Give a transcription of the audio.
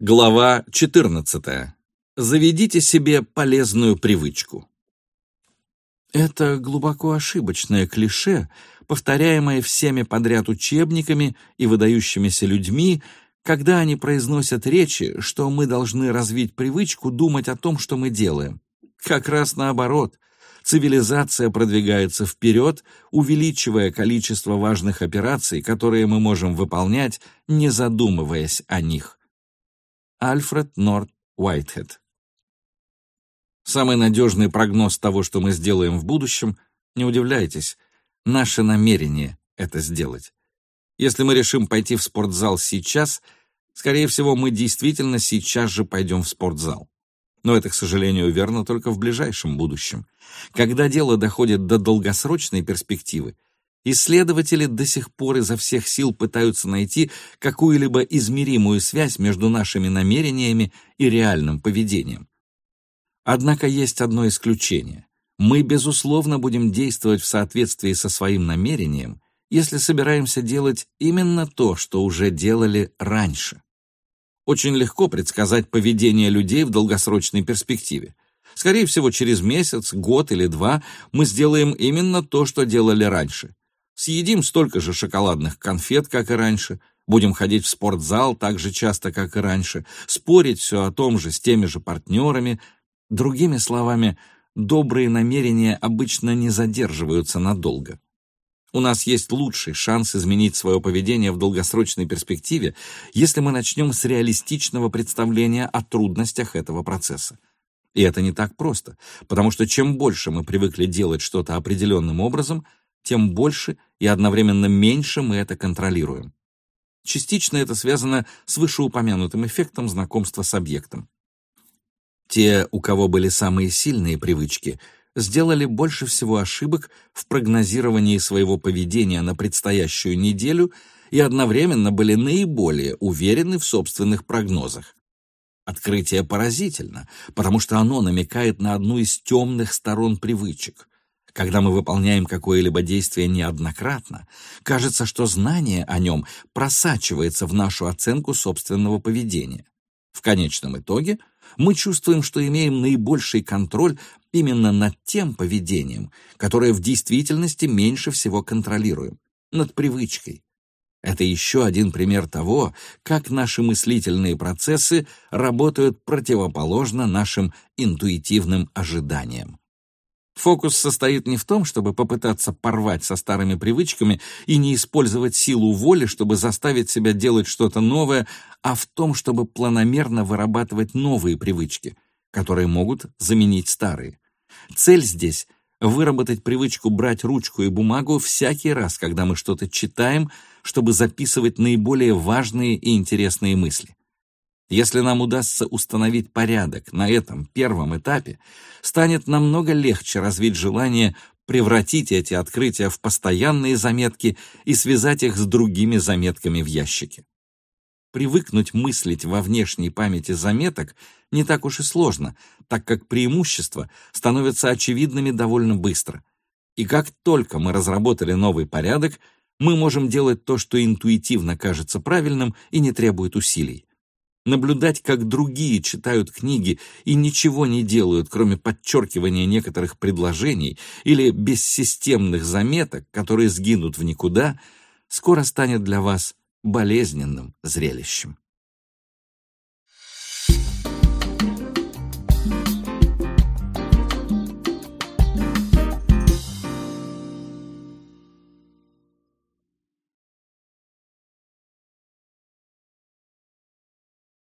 Глава 14. Заведите себе полезную привычку. Это глубоко ошибочное клише, повторяемое всеми подряд учебниками и выдающимися людьми, когда они произносят речи, что мы должны развить привычку думать о том, что мы делаем. Как раз наоборот. Цивилизация продвигается вперед, увеличивая количество важных операций, которые мы можем выполнять, не задумываясь о них. Альфред Норт Уайтхед. Самый надежный прогноз того, что мы сделаем в будущем, не удивляйтесь, наше намерение это сделать. Если мы решим пойти в спортзал сейчас, скорее всего, мы действительно сейчас же пойдем в спортзал. Но это, к сожалению, верно только в ближайшем будущем. Когда дело доходит до долгосрочной перспективы, Исследователи до сих пор изо всех сил пытаются найти какую-либо измеримую связь между нашими намерениями и реальным поведением. Однако есть одно исключение. Мы, безусловно, будем действовать в соответствии со своим намерением, если собираемся делать именно то, что уже делали раньше. Очень легко предсказать поведение людей в долгосрочной перспективе. Скорее всего, через месяц, год или два мы сделаем именно то, что делали раньше. Съедим столько же шоколадных конфет, как и раньше, будем ходить в спортзал так же часто, как и раньше, спорить все о том же с теми же партнерами. Другими словами, добрые намерения обычно не задерживаются надолго. У нас есть лучший шанс изменить свое поведение в долгосрочной перспективе, если мы начнем с реалистичного представления о трудностях этого процесса. И это не так просто, потому что чем больше мы привыкли делать что-то определенным образом, тем больше и одновременно меньше мы это контролируем. Частично это связано с вышеупомянутым эффектом знакомства с объектом. Те, у кого были самые сильные привычки, сделали больше всего ошибок в прогнозировании своего поведения на предстоящую неделю и одновременно были наиболее уверены в собственных прогнозах. Открытие поразительно, потому что оно намекает на одну из темных сторон привычек. Когда мы выполняем какое-либо действие неоднократно, кажется, что знание о нем просачивается в нашу оценку собственного поведения. В конечном итоге мы чувствуем, что имеем наибольший контроль именно над тем поведением, которое в действительности меньше всего контролируем, над привычкой. Это еще один пример того, как наши мыслительные процессы работают противоположно нашим интуитивным ожиданиям. Фокус состоит не в том, чтобы попытаться порвать со старыми привычками и не использовать силу воли, чтобы заставить себя делать что-то новое, а в том, чтобы планомерно вырабатывать новые привычки, которые могут заменить старые. Цель здесь — выработать привычку брать ручку и бумагу всякий раз, когда мы что-то читаем, чтобы записывать наиболее важные и интересные мысли. Если нам удастся установить порядок на этом первом этапе, станет намного легче развить желание превратить эти открытия в постоянные заметки и связать их с другими заметками в ящике. Привыкнуть мыслить во внешней памяти заметок не так уж и сложно, так как преимущества становятся очевидными довольно быстро. И как только мы разработали новый порядок, мы можем делать то, что интуитивно кажется правильным и не требует усилий наблюдать, как другие читают книги и ничего не делают, кроме подчеркивания некоторых предложений или бессистемных заметок, которые сгинут в никуда, скоро станет для вас болезненным зрелищем.